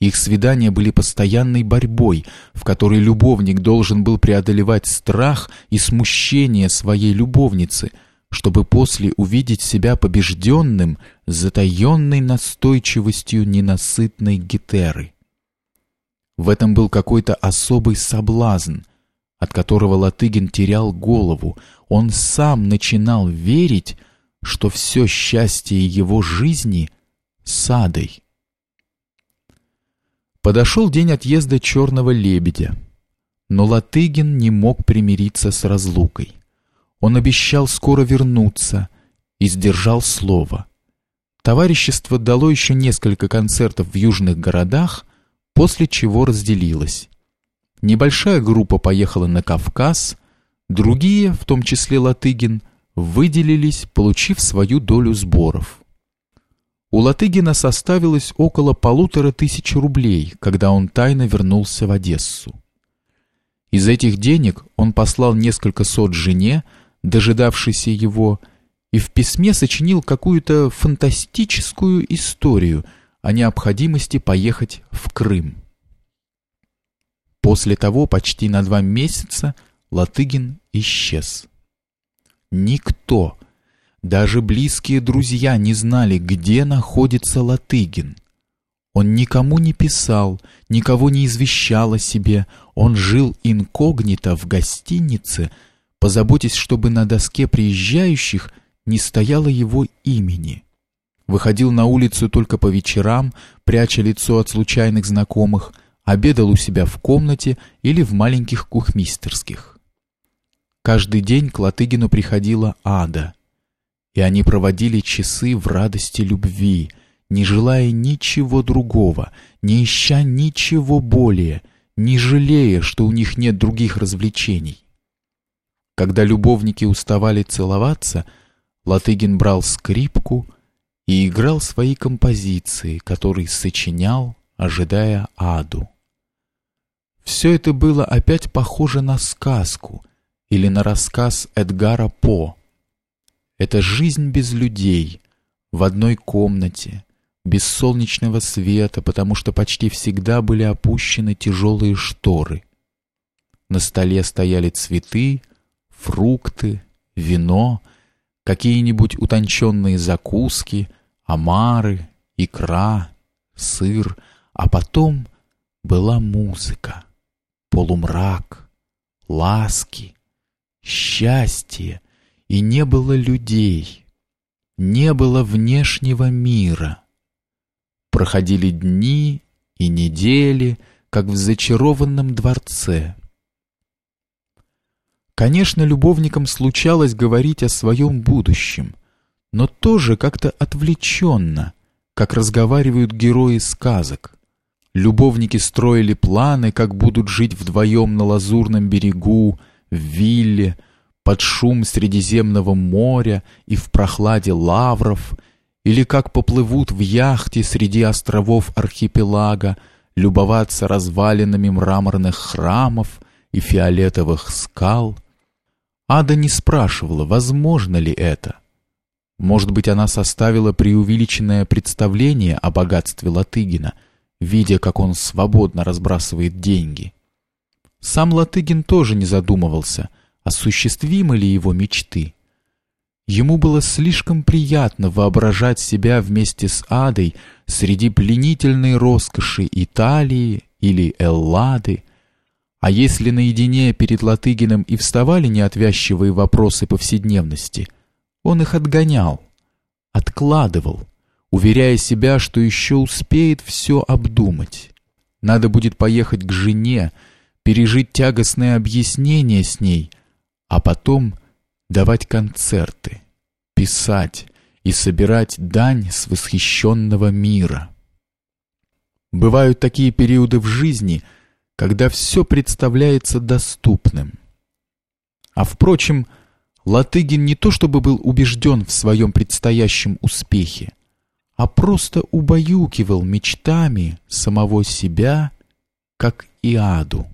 Их свидания были постоянной борьбой, в которой любовник должен был преодолевать страх и смущение своей любовницы, чтобы после увидеть себя побежденным с затаенной настойчивостью ненасытной гетеры. В этом был какой-то особый соблазн, от которого Латыгин терял голову. Он сам начинал верить, что все счастье его жизни с Адой. Подошел день отъезда черного лебедя, но Латыгин не мог примириться с разлукой. Он обещал скоро вернуться и сдержал слово. Товарищество дало еще несколько концертов в южных городах, после чего разделилось. Небольшая группа поехала на Кавказ, другие, в том числе Латыгин, выделились, получив свою долю сборов. У Латыгина составилось около полутора тысяч рублей, когда он тайно вернулся в Одессу. Из этих денег он послал несколько сот жене, дожидавшейся его, и в письме сочинил какую-то фантастическую историю о необходимости поехать в Крым. После того почти на два месяца Латыгин исчез. Никто, даже близкие друзья не знали, где находится Латыгин. Он никому не писал, никого не извещал о себе. Он жил инкогнито в гостинице, позаботясь, чтобы на доске приезжающих не стояло его имени. Выходил на улицу только по вечерам, пряча лицо от случайных знакомых, обедал у себя в комнате или в маленьких кухмистерских. Каждый день к Латыгину приходила Ада — и они проводили часы в радости любви, не желая ничего другого, не ища ничего более, не жалея, что у них нет других развлечений. Когда любовники уставали целоваться, Латыгин брал скрипку и играл свои композиции, которые сочинял, ожидая аду. Все это было опять похоже на сказку или на рассказ Эдгара По, это жизнь без людей, в одной комнате, без солнечного света, потому что почти всегда были опущены тяжелые шторы. На столе стояли цветы, фрукты, вино, какие-нибудь утонченные закуски, омары, икра, сыр, а потом была музыка, полумрак, ласки, счастье, и не было людей, не было внешнего мира. Проходили дни и недели, как в зачарованном дворце. Конечно, любовникам случалось говорить о своем будущем, но тоже как-то отвлеченно, как разговаривают герои сказок. Любовники строили планы, как будут жить вдвоем на лазурном берегу, в вилле, под шум Средиземного моря и в прохладе лавров, или как поплывут в яхте среди островов архипелага, любоваться развалинами мраморных храмов и фиолетовых скал. Ада не спрашивала, возможно ли это. Может быть, она составила преувеличенное представление о богатстве Латыгина, видя, как он свободно разбрасывает деньги. Сам Латыгин тоже не задумывался, осуществимы ли его мечты. Ему было слишком приятно воображать себя вместе с Адой среди пленительной роскоши Италии или Эллады, а если наедине перед Латыгиным и вставали неотвязчивые вопросы повседневности, он их отгонял, откладывал, уверяя себя, что еще успеет все обдумать. Надо будет поехать к жене, пережить тягостное объяснение с ней, а потом давать концерты, писать и собирать дань с восхищенного мира. Бывают такие периоды в жизни, когда все представляется доступным. А впрочем, Латыгин не то чтобы был убежден в своем предстоящем успехе, а просто убаюкивал мечтами самого себя, как и аду.